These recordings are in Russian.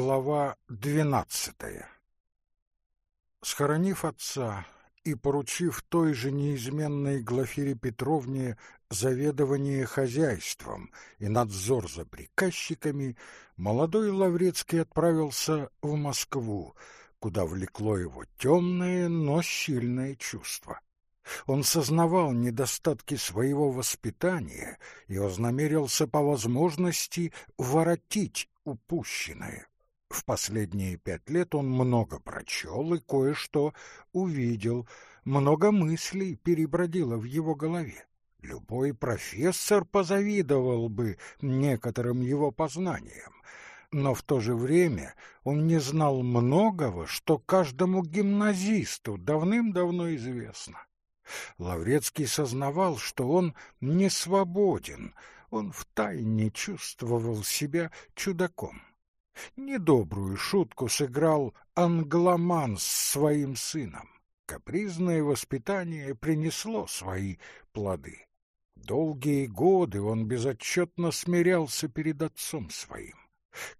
Глава двенадцатая Схоронив отца и поручив той же неизменной Глафире Петровне заведование хозяйством и надзор за приказчиками, молодой Лаврецкий отправился в Москву, куда влекло его темное, но сильное чувство. Он сознавал недостатки своего воспитания и вознамерился по возможности воротить упущенное. В последние пять лет он много прочел и кое-что увидел, много мыслей перебродило в его голове. Любой профессор позавидовал бы некоторым его познаниям, но в то же время он не знал многого, что каждому гимназисту давным-давно известно. Лаврецкий сознавал, что он не свободен, он втайне чувствовал себя чудаком. Недобрую шутку сыграл англоман с своим сыном. Капризное воспитание принесло свои плоды. Долгие годы он безотчетно смирялся перед отцом своим.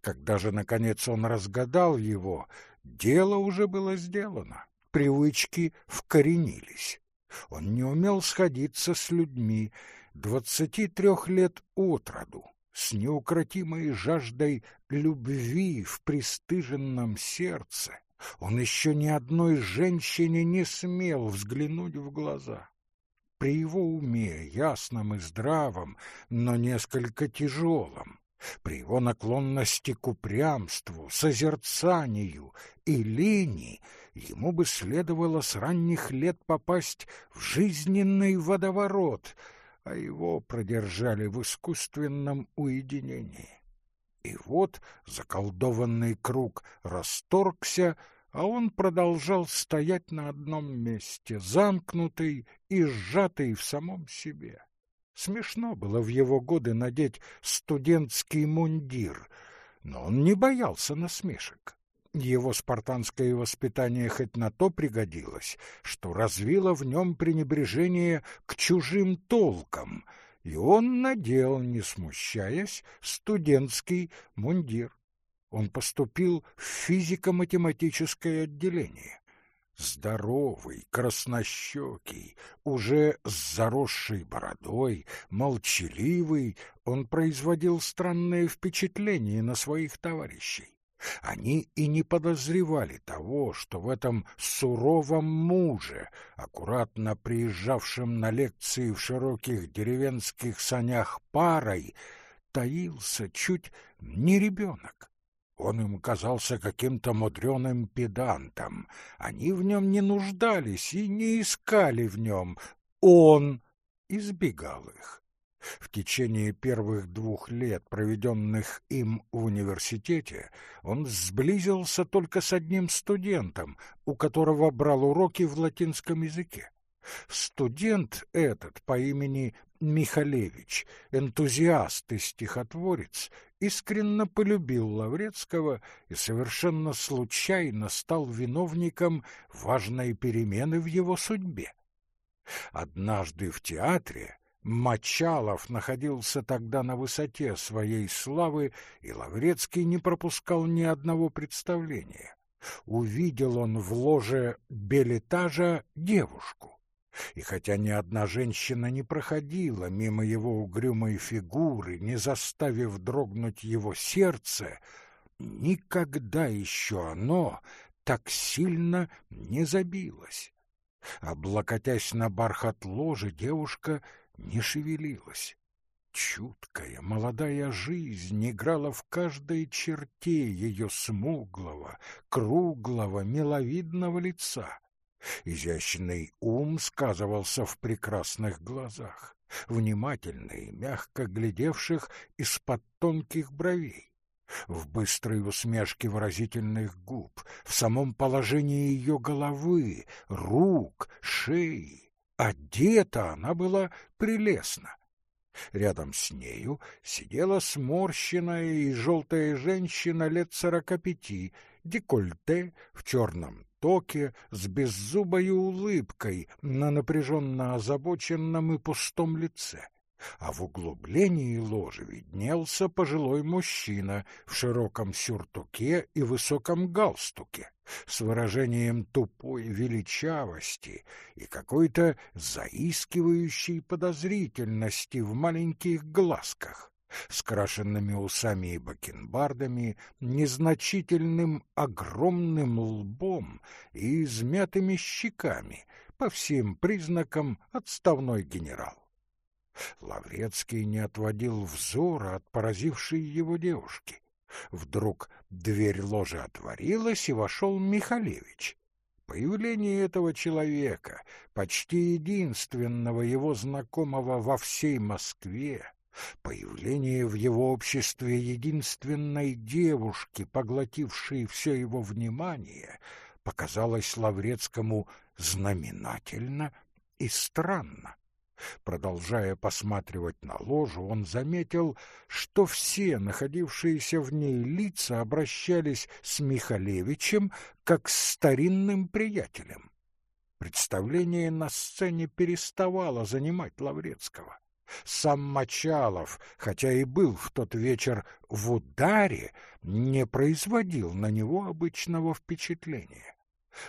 Когда же, наконец, он разгадал его, дело уже было сделано, привычки вкоренились. Он не умел сходиться с людьми двадцати трех лет от роду, с неукротимой жаждой любви в пристыженном сердце. Он еще ни одной женщине не смел взглянуть в глаза. При его уме, ясном и здравом, но несколько тяжелом, при его наклонности к упрямству, созерцанию и лени ему бы следовало с ранних лет попасть в жизненный водоворот, а его продержали в искусственном уединении. И вот заколдованный круг расторгся, а он продолжал стоять на одном месте, замкнутый и сжатый в самом себе. Смешно было в его годы надеть студентский мундир, но он не боялся насмешек. Его спартанское воспитание хоть на то пригодилось, что развило в нем пренебрежение к чужим толкам, и он надел, не смущаясь, студентский мундир. Он поступил в физико-математическое отделение здоровый, краснощекий, уже с заросшей бородой, молчаливый, он производил странное впечатление на своих товарищей. Они и не подозревали того, что в этом суровом муже, аккуратно приезжавшем на лекции в широких деревенских санях парой, таился чуть не ребенок. Он им казался каким-то мудреным педантом. Они в нем не нуждались и не искали в нем. Он избегал их. В течение первых двух лет, проведенных им в университете, он сблизился только с одним студентом, у которого брал уроки в латинском языке. Студент этот по имени Михалевич, энтузиаст и стихотворец, искренне полюбил Лаврецкого и совершенно случайно стал виновником важной перемены в его судьбе. Однажды в театре Мочалов находился тогда на высоте своей славы, и Лаврецкий не пропускал ни одного представления. Увидел он в ложе белетажа девушку и хотя ни одна женщина не проходила мимо его угрюмой фигуры, не заставив дрогнуть его сердце, никогда еще оно так сильно не забилось. Облокотясь на бархат ложи, девушка не шевелилась. Чуткая, молодая жизнь играла в каждой черте ее смуглого, круглого, миловидного лица. Изящный ум сказывался в прекрасных глазах, внимательный, мягко глядевших из-под тонких бровей, в быстрой усмешке выразительных губ, в самом положении ее головы, рук, шеи. Одета она была прелестно. Рядом с нею сидела сморщенная и желтая женщина лет сорока пяти, декольте, в черном токе с беззубой улыбкой на напряженно озабоченном и пустом лице. а в углублении ложи виднелся пожилой мужчина в широком сюртуке и высоком галстуке, с выражением тупой величавости и какой-то заискивающей подозрительности в маленьких глазках, с крашенными усами и бакенбардами, незначительным огромным лбом и измятыми щеками, по всем признакам отставной генерал. Лаврецкий не отводил взора от поразившей его девушки. Вдруг дверь ложи отворилась, и вошел Михалевич. Появление этого человека, почти единственного его знакомого во всей Москве, появление в его обществе единственной девушки, поглотившей все его внимание, показалось Лаврецкому знаменательно и странно. Продолжая посматривать на ложу, он заметил, что все находившиеся в ней лица обращались с Михалевичем как с старинным приятелем. Представление на сцене переставало занимать Лаврецкого. Сам Мочалов, хотя и был в тот вечер в ударе, не производил на него обычного впечатления.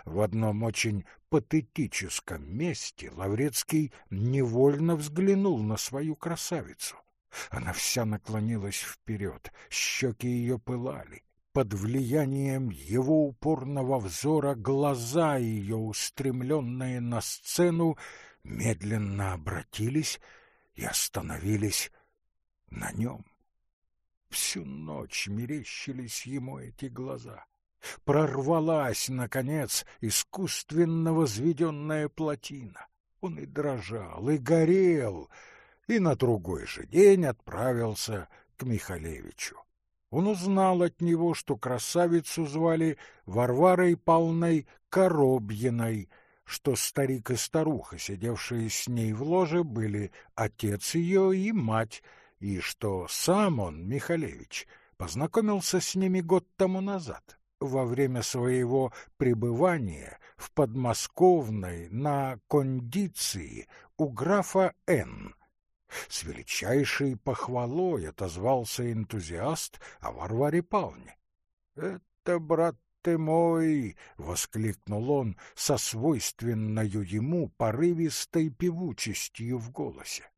В одном очень патетическом месте Лаврецкий невольно взглянул на свою красавицу. Она вся наклонилась вперед, щеки ее пылали. Под влиянием его упорного взора глаза ее, устремленные на сцену, медленно обратились и остановились на нем. Всю ночь мерещились ему эти глаза прорвалась, наконец, искусственно возведенная плотина. Он и дрожал, и горел, и на другой же день отправился к Михалевичу. Он узнал от него, что красавицу звали Варварой Павловной Коробьиной, что старик и старуха, сидевшие с ней в ложе, были отец ее и мать, и что сам он, Михалевич, познакомился с ними год тому назад во время своего пребывания в подмосковной на кондиции у графа Н. С величайшей похвалой отозвался энтузиаст о Варваре Павловне. «Это, брат ты мой!» — воскликнул он со свойственною ему порывистой певучестью в голосе.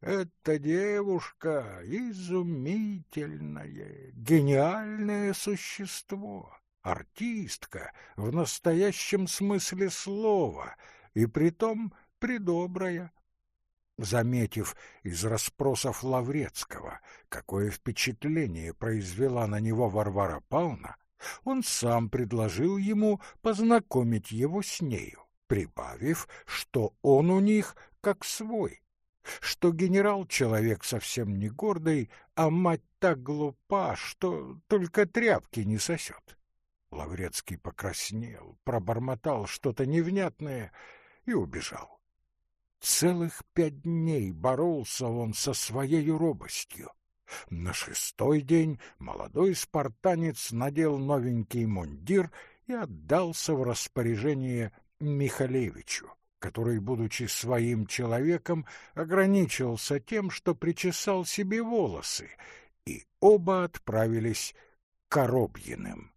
Эта девушка изумительное, гениальное существо, артистка в настоящем смысле слова, и притом придобрая. Заметив из расспросов Лаврецкого, какое впечатление произвела на него Варвара Павловна, он сам предложил ему познакомить его с нею, прибавив, что он у них как свой что генерал человек совсем не гордый, а мать так глупа, что только тряпки не сосет. Лаврецкий покраснел, пробормотал что-то невнятное и убежал. Целых пять дней боролся он со своей робостью. На шестой день молодой спартанец надел новенький мундир и отдался в распоряжение Михалевичу который, будучи своим человеком, ограничился тем, что причесал себе волосы, и оба отправились к Коробьиным.